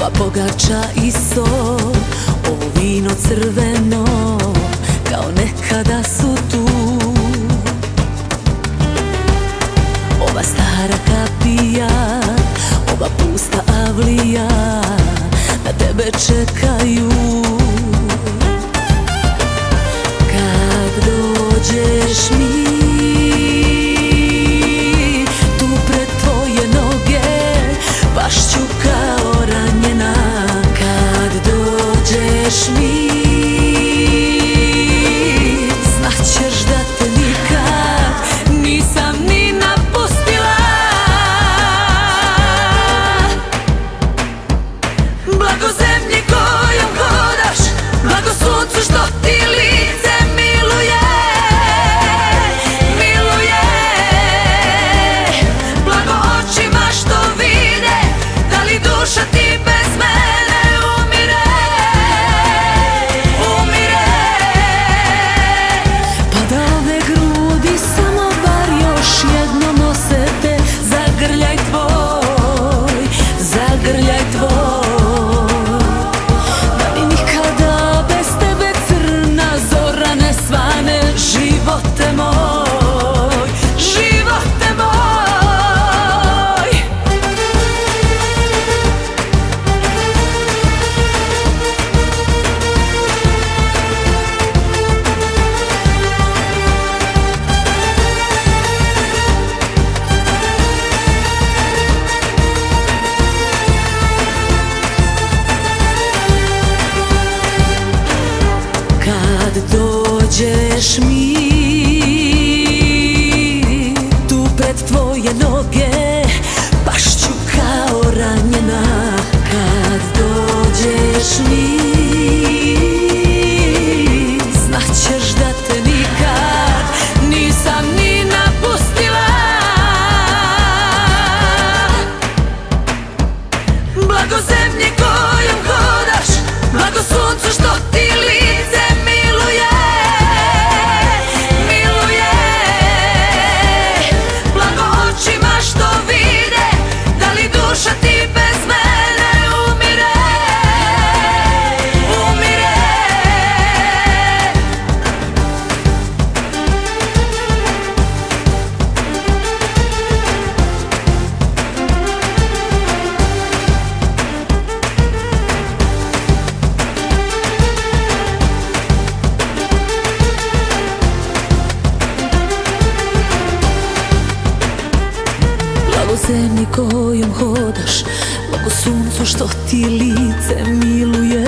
Ova bogača i sol Ovo vino crveno Kao nekada su tu. Ova stara kapija Ova pusta avlija Na tebe čekaju. noge Pašću kao ranjena Kad dođeš mi. Znaćeš da te nikad Nisam ni napustila. Blagozemlje po zemlji kojom hodaš Mogu suncu što ti lice miluje.